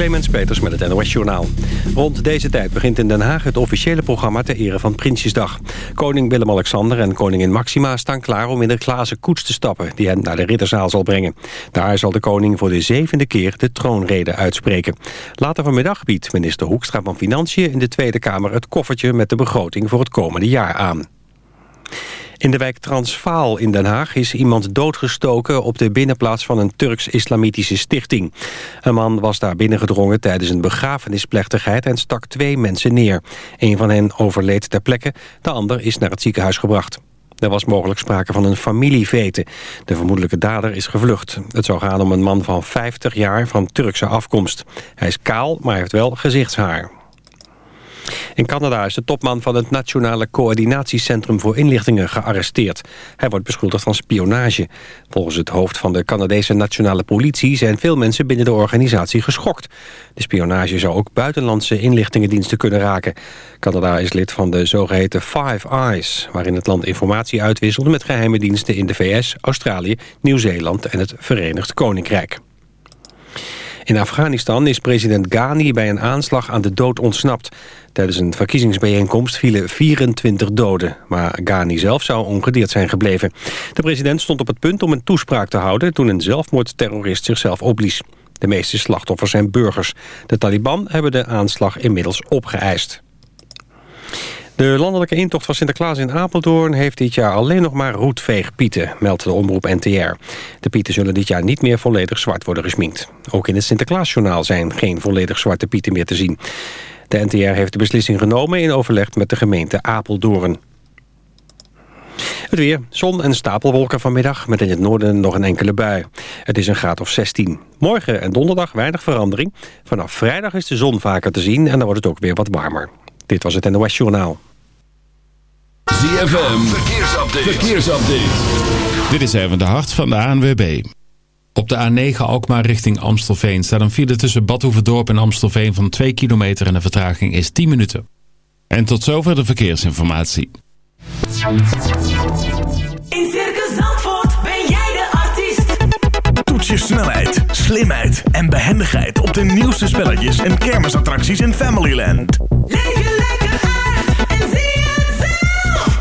Clemens Peters met het NOS Journaal. Rond deze tijd begint in Den Haag het officiële programma ter ere van Prinsjesdag. Koning Willem-Alexander en koningin Maxima staan klaar om in de glazen koets te stappen... die hen naar de ridderzaal zal brengen. Daar zal de koning voor de zevende keer de troonrede uitspreken. Later vanmiddag biedt minister Hoekstra van Financiën in de Tweede Kamer... het koffertje met de begroting voor het komende jaar aan. In de wijk Transvaal in Den Haag is iemand doodgestoken... op de binnenplaats van een Turks-islamitische stichting. Een man was daar binnengedrongen tijdens een begrafenisplechtigheid... en stak twee mensen neer. Een van hen overleed ter plekke, de ander is naar het ziekenhuis gebracht. Er was mogelijk sprake van een familievete. De vermoedelijke dader is gevlucht. Het zou gaan om een man van 50 jaar van Turkse afkomst. Hij is kaal, maar heeft wel gezichtshaar. In Canada is de topman van het Nationale Coördinatiecentrum voor Inlichtingen gearresteerd. Hij wordt beschuldigd van spionage. Volgens het hoofd van de Canadese Nationale Politie zijn veel mensen binnen de organisatie geschokt. De spionage zou ook buitenlandse inlichtingendiensten kunnen raken. Canada is lid van de zogeheten Five Eyes, waarin het land informatie uitwisselde met geheime diensten in de VS, Australië, Nieuw-Zeeland en het Verenigd Koninkrijk. In Afghanistan is president Ghani bij een aanslag aan de dood ontsnapt. Tijdens een verkiezingsbijeenkomst vielen 24 doden. Maar Ghani zelf zou ongedeerd zijn gebleven. De president stond op het punt om een toespraak te houden... toen een zelfmoordterrorist zichzelf opblies. De meeste slachtoffers zijn burgers. De Taliban hebben de aanslag inmiddels opgeëist. De landelijke intocht van Sinterklaas in Apeldoorn heeft dit jaar alleen nog maar roetveegpieten, meldt de omroep NTR. De pieten zullen dit jaar niet meer volledig zwart worden gesminkt. Ook in het Sinterklaasjournaal zijn geen volledig zwarte pieten meer te zien. De NTR heeft de beslissing genomen in overleg met de gemeente Apeldoorn. Het weer, zon en stapelwolken vanmiddag, met in het noorden nog een enkele bui. Het is een graad of 16. Morgen en donderdag weinig verandering. Vanaf vrijdag is de zon vaker te zien en dan wordt het ook weer wat warmer. Dit was het NOS Journaal. ZFM, verkeersupdate. verkeersupdate. Dit is even de hart van de ANWB. Op de A9 Alkmaar richting Amstelveen staat een file tussen Badhoevedorp en Amstelveen van 2 kilometer en de vertraging is 10 minuten. En tot zover de verkeersinformatie. In Circus Zandvoort ben jij de artiest. Toets je snelheid, slimheid en behendigheid op de nieuwste spelletjes en kermisattracties in Familyland. Leef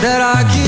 that I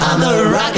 I'm a rocker.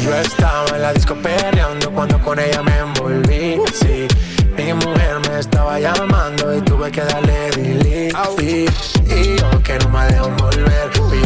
Yo estaba en la disco perreando cuando con ella me envolví. Sí, mi mujer me estaba llamando y tuve que darle delete. Y yo que no me dejo volver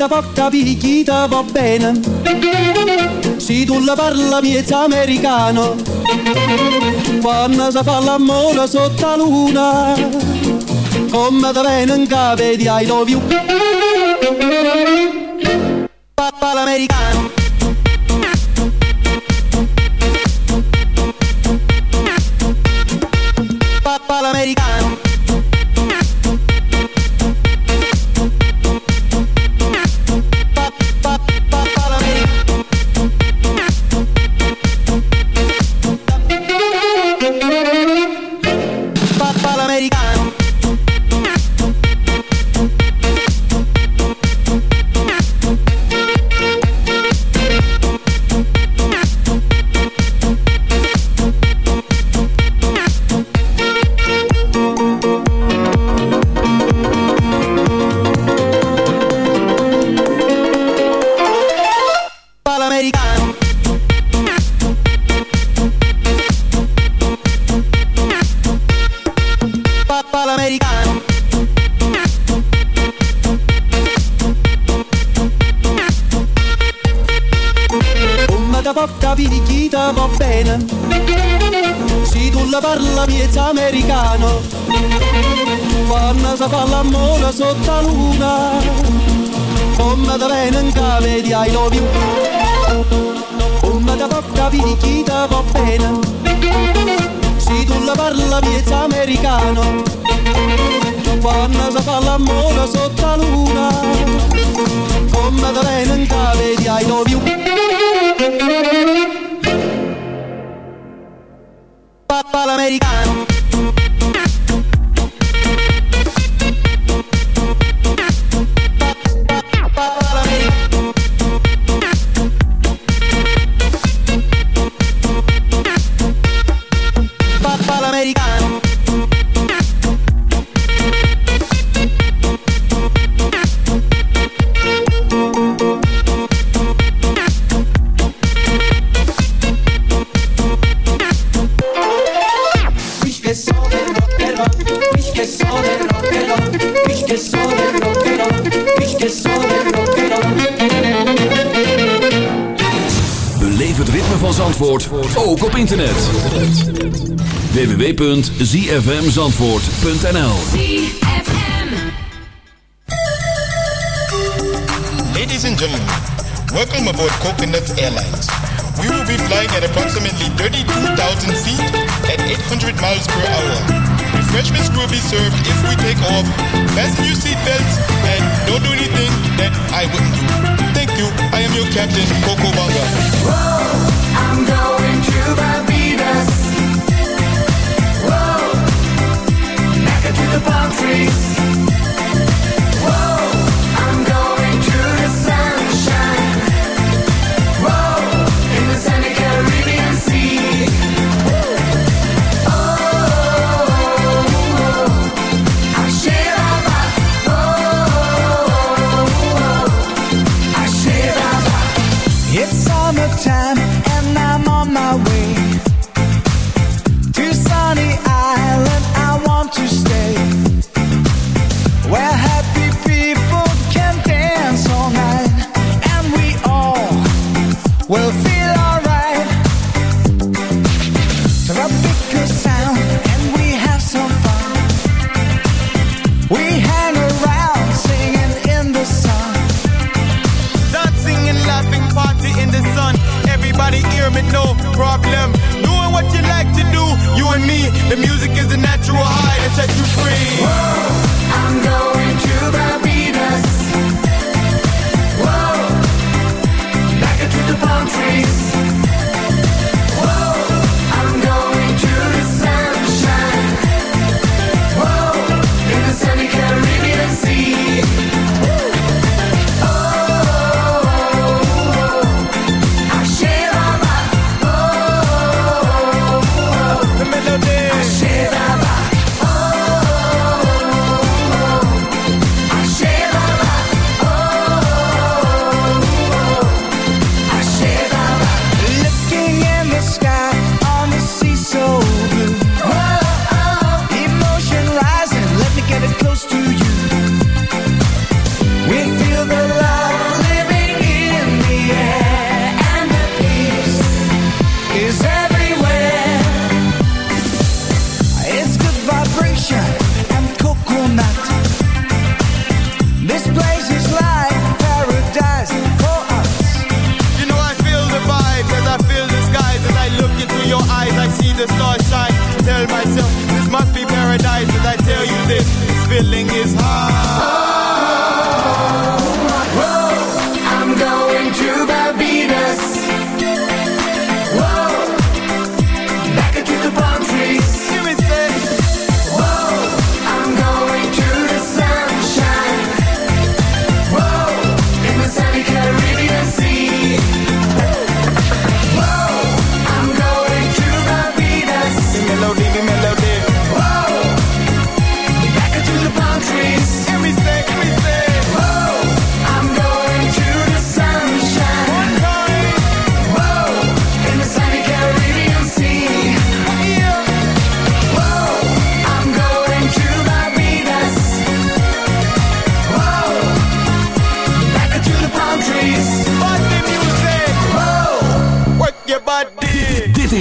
Come da porca picchita va bene. Se tu la parla miezza americano Quando si fa l'amore sotto la luna Come da bene in capo di I love you. Papà l'americano. Papà l'americano Zandvoort ook op internet. www.zfmzandvoort.nl Ladies and gentlemen, welcome aboard Coconut Airlines. We will be flying at approximately 32,000 feet at 800 miles per hour. Refreshments will be served if we take off. Fasten your seatbelts and don't do anything that I wouldn't do. Thank you. I am your captain, Coco Banga. Palm trees.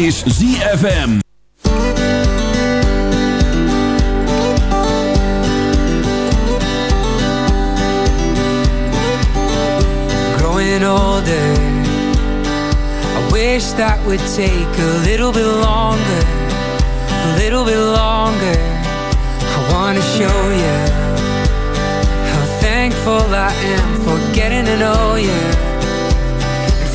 is ZFM. Growing older I wish that would take a little bit longer A little bit longer I wanna show you How thankful I am for getting to know you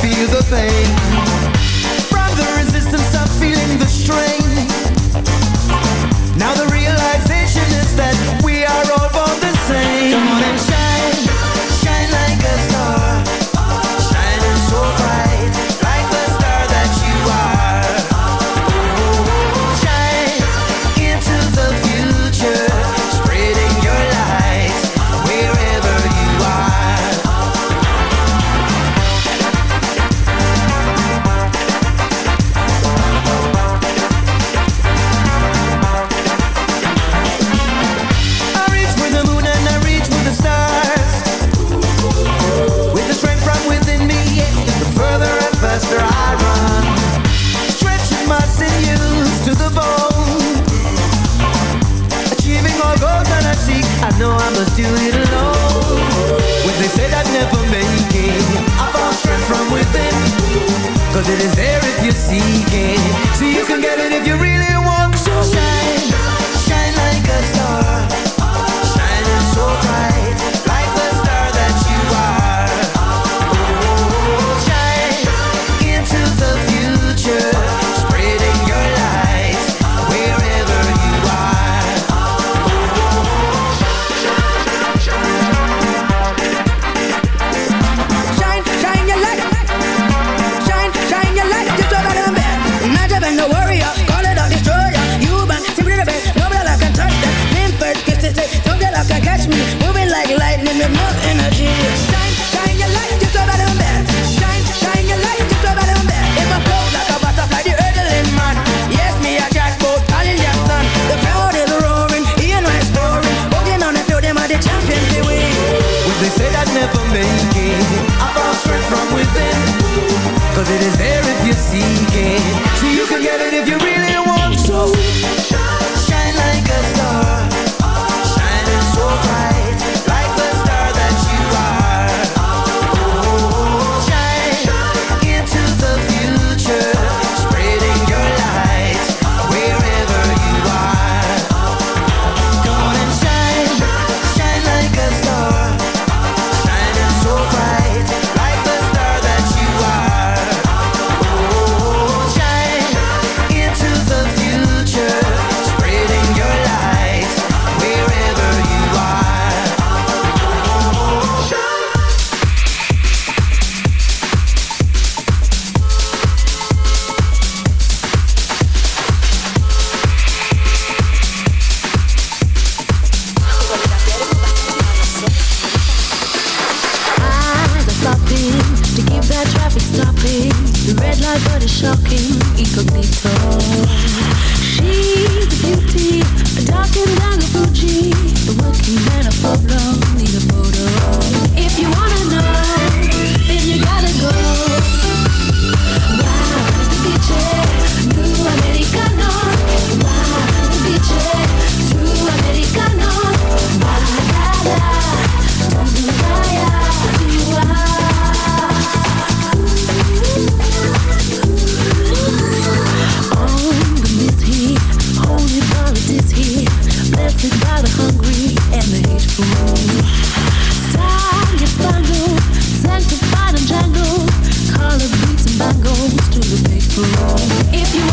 feel the pain. It is If you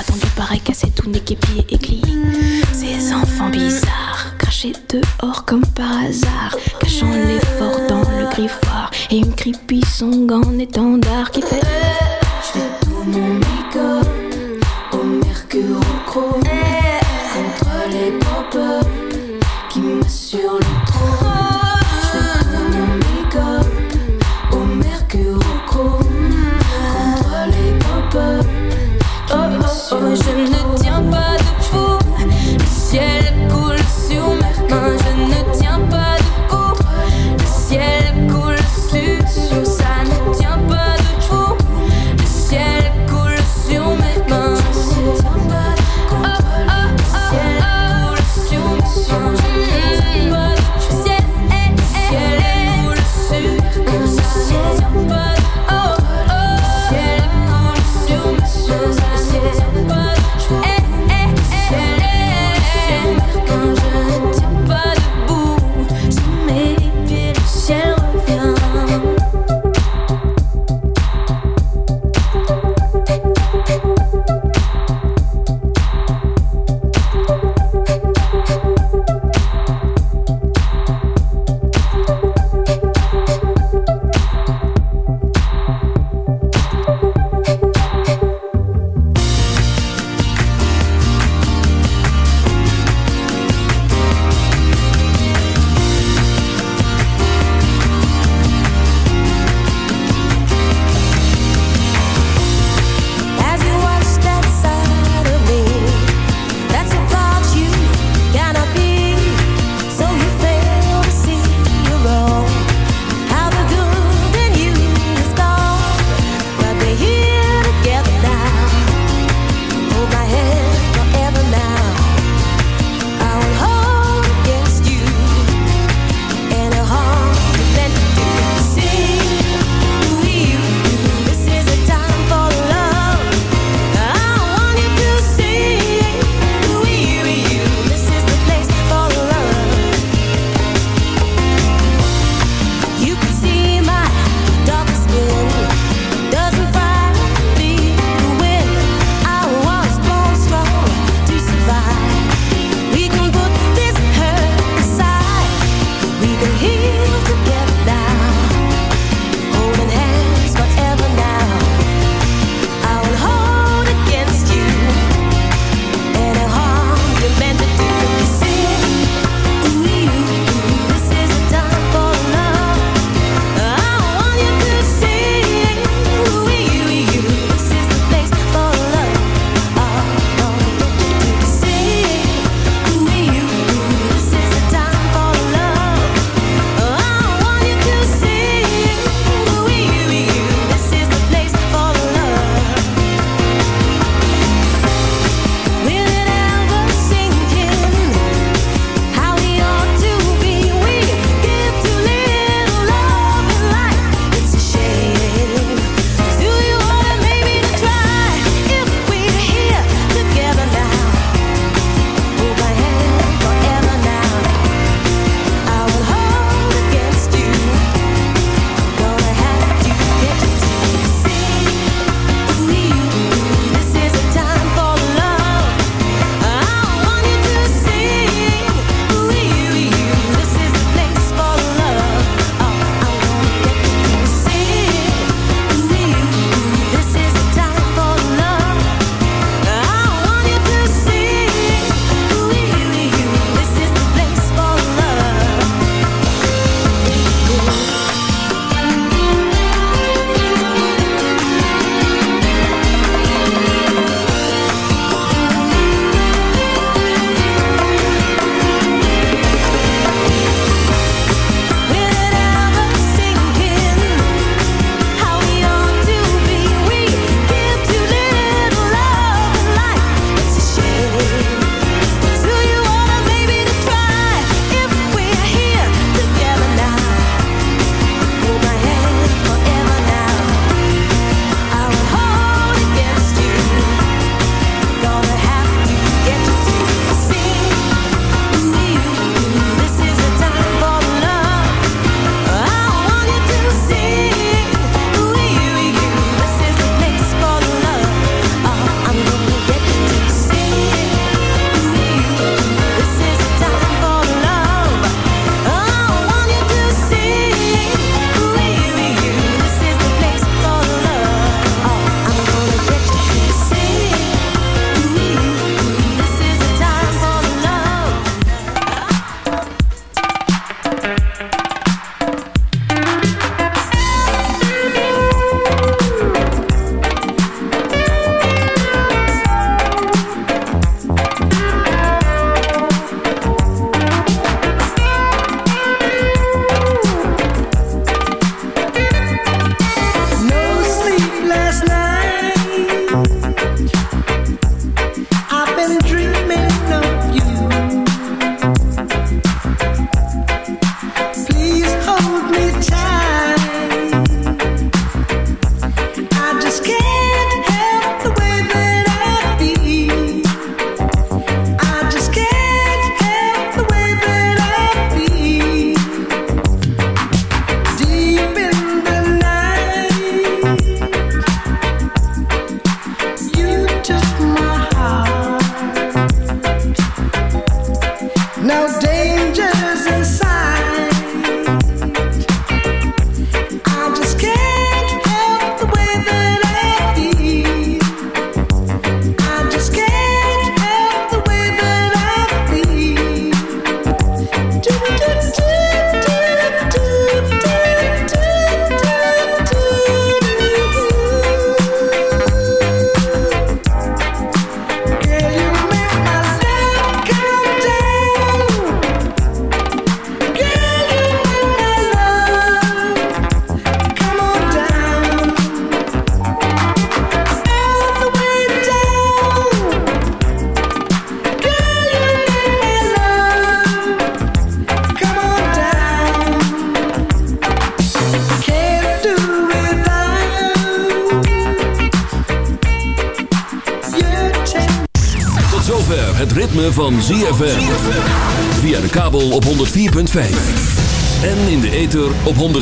origamis. Le bras tendu pareil, cassé tout nez, képi et. Ces enfants bizarres, crachés dehors comme par hasard. Cachant l'effort dans le griffoir. Et une creepy song en étendard qui fait. Je fais tout mon make-up au mercure au chrome. Contre les pop qui m'assurent le m'assurent